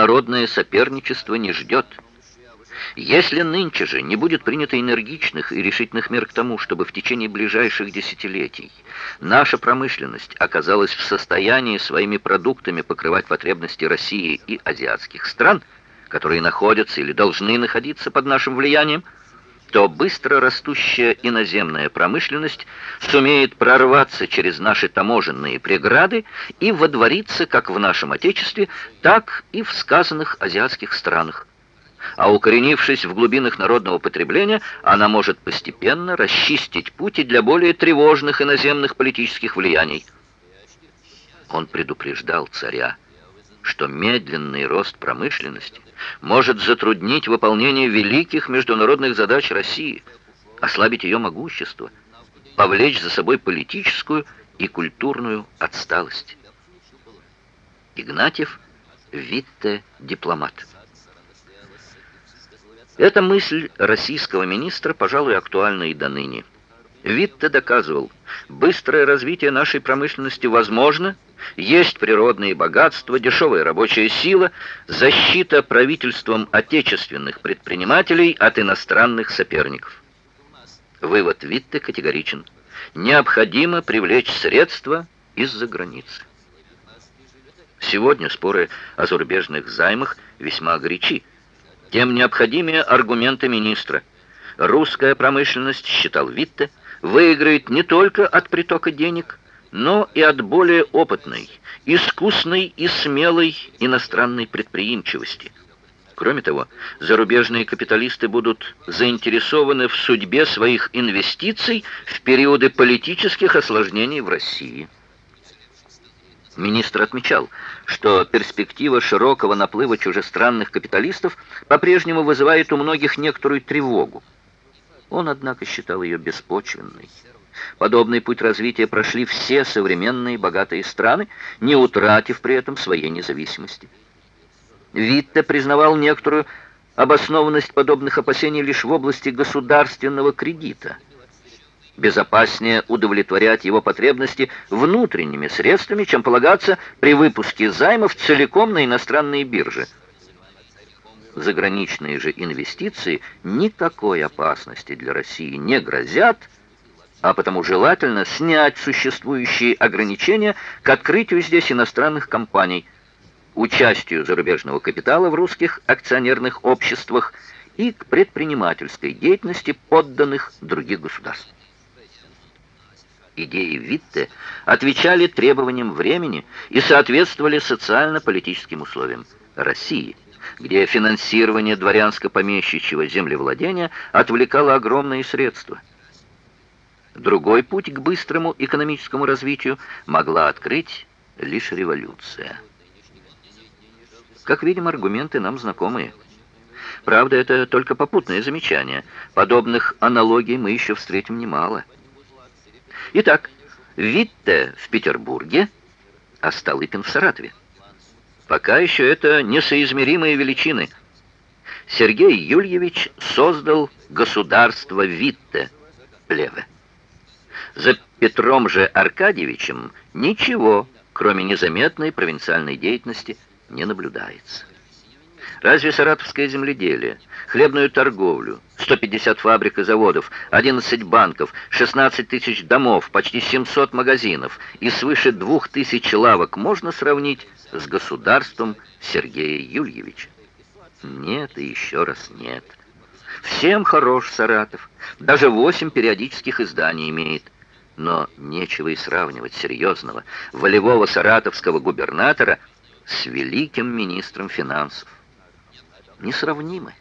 международное соперничество не ждет. Если нынче же не будет принято энергичных и решительных мер к тому, чтобы в течение ближайших десятилетий наша промышленность оказалась в состоянии своими продуктами покрывать потребности России и азиатских стран, которые находятся или должны находиться под нашим влиянием, то быстро растущая иноземная промышленность сумеет прорваться через наши таможенные преграды и водвориться как в нашем Отечестве, так и в сказанных азиатских странах. А укоренившись в глубинах народного потребления, она может постепенно расчистить пути для более тревожных иноземных политических влияний. Он предупреждал царя, что медленный рост промышленности может затруднить выполнение великих международных задач России, ослабить ее могущество, повлечь за собой политическую и культурную отсталость. Игнатьев, Витте, дипломат. Эта мысль российского министра, пожалуй, актуальна и до ныне. Витте доказывал, быстрое развитие нашей промышленности возможно – есть природные богатства, дешевая рабочая сила, защита правительством отечественных предпринимателей от иностранных соперников. Вывод Витте категоричен. Необходимо привлечь средства из-за границы. Сегодня споры о зарубежных займах весьма горячи. Тем необходимее аргументы министра. Русская промышленность, считал Витте, выиграет не только от притока денег, но и от более опытной, искусной и смелой иностранной предприимчивости. Кроме того, зарубежные капиталисты будут заинтересованы в судьбе своих инвестиций в периоды политических осложнений в России. Министр отмечал, что перспектива широкого наплыва чужестранных капиталистов по-прежнему вызывает у многих некоторую тревогу. Он, однако, считал ее беспочвенной. Подобный путь развития прошли все современные богатые страны, не утратив при этом своей независимости. Витте признавал некоторую обоснованность подобных опасений лишь в области государственного кредита. Безопаснее удовлетворять его потребности внутренними средствами, чем полагаться при выпуске займов целиком на иностранные биржи. Заграничные же инвестиции никакой опасности для России не грозят, а потому желательно снять существующие ограничения к открытию здесь иностранных компаний, участию зарубежного капитала в русских акционерных обществах и к предпринимательской деятельности подданных других государств. Идеи Витте отвечали требованиям времени и соответствовали социально-политическим условиям России, где финансирование дворянско-помещичьего землевладения отвлекало огромные средства – Другой путь к быстрому экономическому развитию могла открыть лишь революция. Как видим, аргументы нам знакомые. Правда, это только попутное замечание. Подобных аналогий мы еще встретим немало. Итак, Витте в Петербурге, а Столыпин в Саратове. Пока еще это несоизмеримые величины. Сергей Юльевич создал государство Витте, Плеве. За Петром же Аркадьевичем ничего, кроме незаметной провинциальной деятельности, не наблюдается. Разве саратовское земледелие, хлебную торговлю, 150 фабрик и заводов, 11 банков, 16 тысяч домов, почти 700 магазинов и свыше 2000 лавок можно сравнить с государством Сергея Юльевича? Нет и еще раз нет. Всем хорош Саратов, даже восемь периодических изданий имеет – но нечего и сравнивать серьезного, волевого саратовского губернатора с великим министром финансов. Несравнимы.